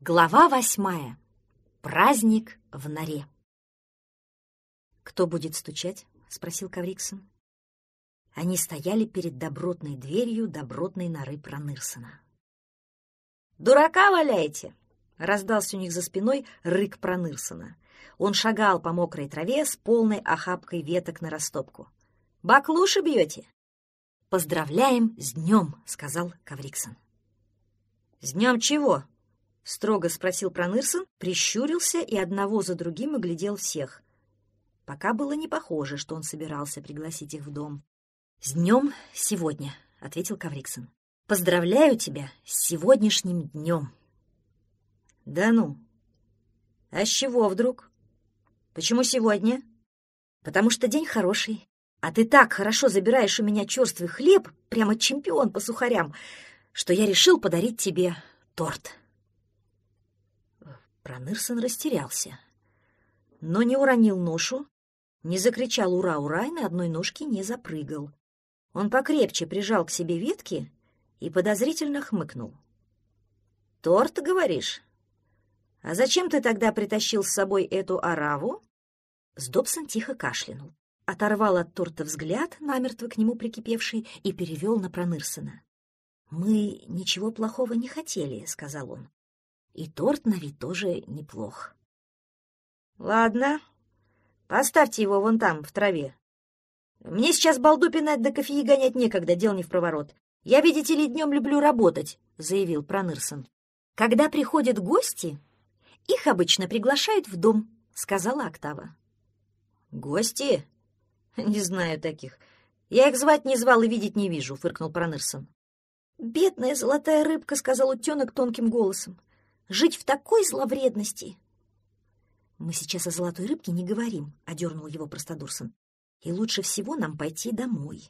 Глава восьмая. Праздник в норе. «Кто будет стучать?» — спросил Кавриксон. Они стояли перед добротной дверью добротной норы Пронырсона. «Дурака валяете!» — раздался у них за спиной рык Пронырсона. Он шагал по мокрой траве с полной охапкой веток на растопку. «Баклуши бьете?» «Поздравляем с днем!» — сказал Кавриксон. «С днем чего?» — строго спросил Пронырсон, прищурился и одного за другим оглядел всех. Пока было не похоже, что он собирался пригласить их в дом. «С днем сегодня», — ответил Кавриксон. «Поздравляю тебя с сегодняшним днем». «Да ну! А с чего вдруг? Почему сегодня?» «Потому что день хороший, а ты так хорошо забираешь у меня черствый хлеб, прямо чемпион по сухарям, что я решил подарить тебе торт». Пронырсон растерялся, но не уронил ношу, не закричал «Ура, ура!» и на одной ножке не запрыгал. Он покрепче прижал к себе ветки и подозрительно хмыкнул. «Торт, говоришь? А зачем ты тогда притащил с собой эту ораву?» Сдобсон тихо кашлянул, оторвал от торта взгляд, намертво к нему прикипевший, и перевел на Пронырсона. «Мы ничего плохого не хотели», — сказал он. И торт на вид тоже неплох. Ладно, поставьте его вон там, в траве. Мне сейчас балду пинать да кофеи гонять некогда, дел не в проворот. Я, видите ли, днем люблю работать, — заявил Пронырсон. Когда приходят гости, их обычно приглашают в дом, — сказала Октава. Гости? Не знаю таких. Я их звать не звал и видеть не вижу, — фыркнул Пронырсон. «Бедная золотая рыбка», — сказал утенок тонким голосом. Жить в такой зловредности!» «Мы сейчас о золотой рыбке не говорим», — одернул его Простодурсон. «И лучше всего нам пойти домой».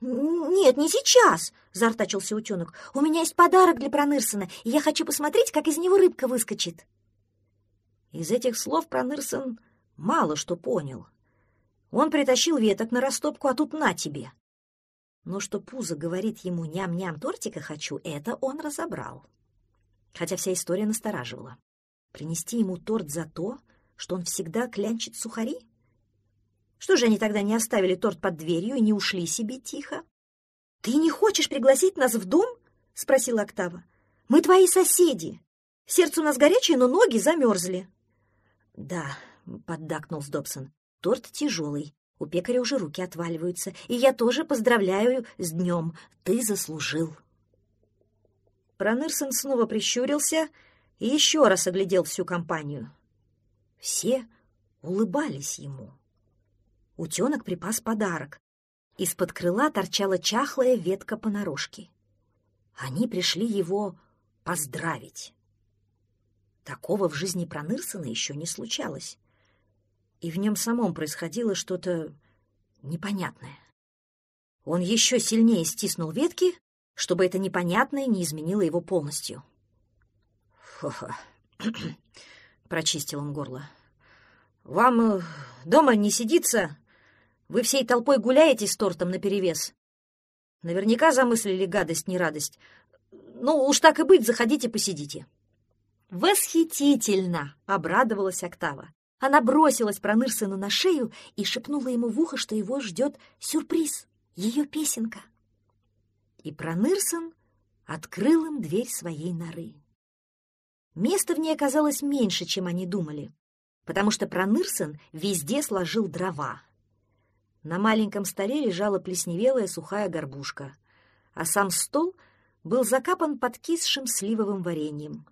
«Нет, не сейчас!» — заортачился утенок. «У меня есть подарок для Пронырсона, и я хочу посмотреть, как из него рыбка выскочит». Из этих слов Пронырсон мало что понял. Он притащил веток на растопку, а тут на тебе. Но что Пузо говорит ему «ням-ням, тортика хочу», это он разобрал хотя вся история настораживала. Принести ему торт за то, что он всегда клянчит сухари? Что же они тогда не оставили торт под дверью и не ушли себе тихо? — Ты не хочешь пригласить нас в дом? — спросила Октава. — Мы твои соседи. Сердце у нас горячее, но ноги замерзли. — Да, — поддакнул Сдобсон, — торт тяжелый. У пекаря уже руки отваливаются, и я тоже поздравляю с днем. Ты заслужил. Пронырсон снова прищурился и еще раз оглядел всю компанию. Все улыбались ему. Утенок припас подарок. Из-под крыла торчала чахлая ветка понарошки. Они пришли его поздравить. Такого в жизни Пронырсона еще не случалось. И в нем самом происходило что-то непонятное. Он еще сильнее стиснул ветки, чтобы это непонятное не изменило его полностью. Прочистил он горло. «Вам э, дома не сидится? Вы всей толпой гуляете с тортом наперевес? Наверняка замыслили гадость, не радость. Ну, уж так и быть, заходите, посидите». «Восхитительно!» — обрадовалась Октава. Она бросилась Пронырсыну на шею и шепнула ему в ухо, что его ждет сюрприз, ее песенка и Пронырсон открыл им дверь своей норы. Места в ней оказалось меньше, чем они думали, потому что Пронырсон везде сложил дрова. На маленьком столе лежала плесневелая сухая горбушка, а сам стол был закапан подкисшим сливовым вареньем.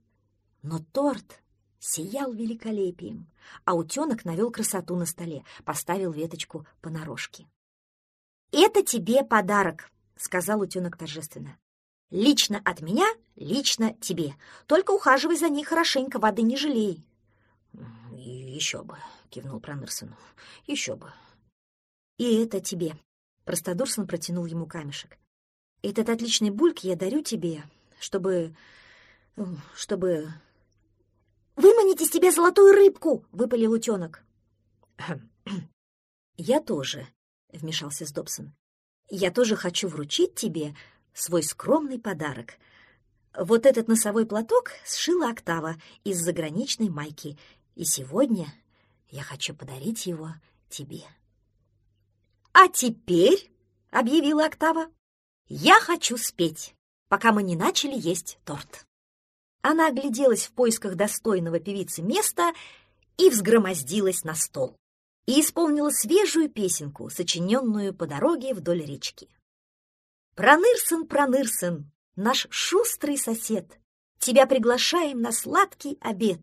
Но торт сиял великолепием, а утенок навел красоту на столе, поставил веточку понарошке. «Это тебе подарок!» — сказал утенок торжественно. «Лично от меня, лично тебе. Только ухаживай за ней хорошенько, воды не жалей». «Еще бы», — кивнул Пронырсон. «Еще бы». «И это тебе». Простодурсон протянул ему камешек. «Этот отличный бульк я дарю тебе, чтобы... чтобы...» «Выманить из тебя золотую рыбку!» — выпалил утенок. «Я тоже», — вмешался Сдобсон. Я тоже хочу вручить тебе свой скромный подарок. Вот этот носовой платок сшила Октава из заграничной майки, и сегодня я хочу подарить его тебе. «А теперь», — объявила Октава, — «я хочу спеть, пока мы не начали есть торт». Она огляделась в поисках достойного певицы места и взгромоздилась на стол и исполнила свежую песенку, сочиненную по дороге вдоль речки. «Пронырсон, Пронырсон, наш шустрый сосед, тебя приглашаем на сладкий обед.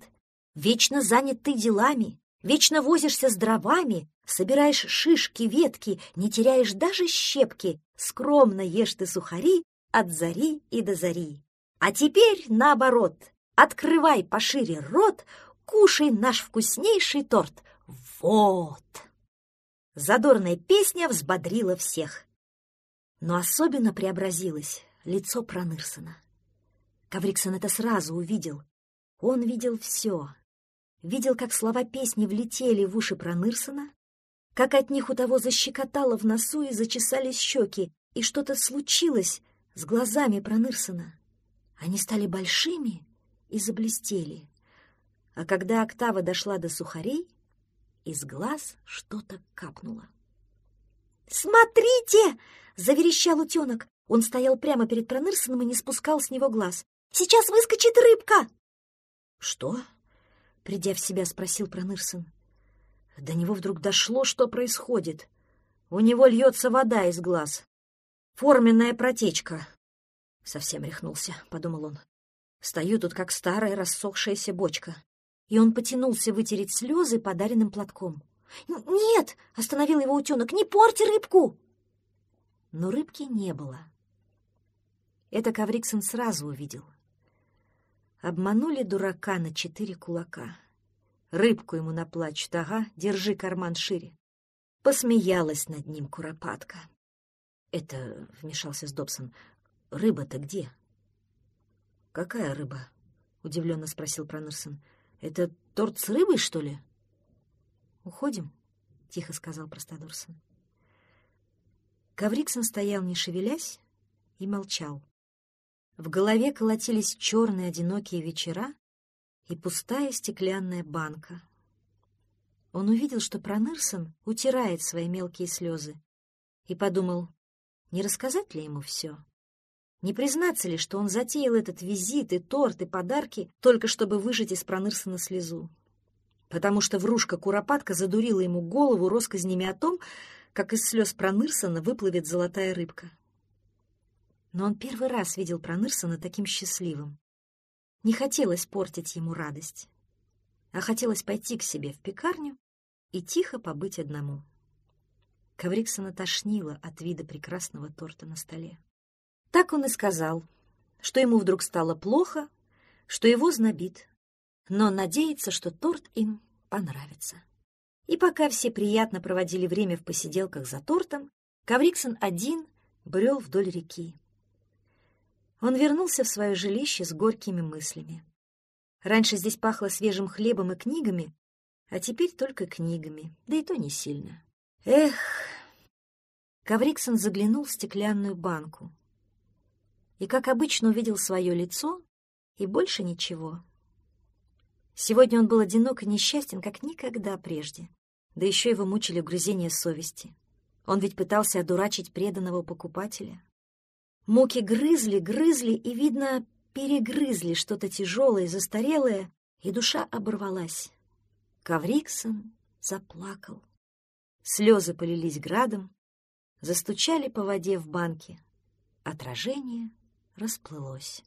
Вечно занят ты делами, вечно возишься с дровами, собираешь шишки, ветки, не теряешь даже щепки, скромно ешь ты сухари от зари и до зари. А теперь наоборот, открывай пошире рот, кушай наш вкуснейший торт, вот! Задорная песня взбодрила всех. Но особенно преобразилось лицо Пронырсона. Кавриксон это сразу увидел. Он видел все. Видел, как слова песни влетели в уши Пронырсона, как от них у того защекотало в носу и зачесались щеки, и что-то случилось с глазами Пронырсона. Они стали большими и заблестели. А когда октава дошла до сухарей, из глаз что-то капнуло. «Смотрите!» — заверещал утенок. Он стоял прямо перед Пронырсоном и не спускал с него глаз. «Сейчас выскочит рыбка!» «Что?» — придя в себя, спросил Пронырсон. До него вдруг дошло, что происходит. У него льется вода из глаз. Форменная протечка. Совсем рехнулся, — подумал он. Стою тут, как старая рассохшаяся бочка и он потянулся вытереть слезы подаренным платком. «Нет!» — остановил его утенок. «Не порти рыбку!» Но рыбки не было. Это Кавриксон сразу увидел. Обманули дурака на четыре кулака. Рыбку ему наплачут, ага, держи карман шире. Посмеялась над ним куропатка. «Это...» — вмешался с Добсон. «Рыба-то где?» «Какая рыба?» — удивленно спросил Пронерсон. Это торт с рыбой, что ли? Уходим, — тихо сказал Простодурсон. Кавриксон стоял, не шевелясь, и молчал. В голове колотились черные одинокие вечера и пустая стеклянная банка. Он увидел, что Пронырсон утирает свои мелкие слезы, и подумал, не рассказать ли ему все. Не признаться ли, что он затеял этот визит и торт, и подарки, только чтобы выжать из Пронырсона слезу? Потому что врушка-куропатка задурила ему голову россказнями о том, как из слез Пронырсона выплывет золотая рыбка. Но он первый раз видел Пронырсона таким счастливым. Не хотелось портить ему радость, а хотелось пойти к себе в пекарню и тихо побыть одному. Кавриксона тошнило от вида прекрасного торта на столе. Так он и сказал, что ему вдруг стало плохо, что его знобит, но надеется, что торт им понравится. И пока все приятно проводили время в посиделках за тортом, Кавриксон один брел вдоль реки. Он вернулся в свое жилище с горькими мыслями. Раньше здесь пахло свежим хлебом и книгами, а теперь только книгами, да и то не сильно. Эх! Кавриксон заглянул в стеклянную банку и, как обычно, увидел свое лицо и больше ничего. Сегодня он был одинок и несчастен, как никогда прежде. Да еще его мучили угрызения совести. Он ведь пытался одурачить преданного покупателя. Муки грызли, грызли и, видно, перегрызли что-то тяжелое, застарелое, и душа оборвалась. Кавриксон заплакал. Слезы полились градом, застучали по воде в банке. Отражение расплылось.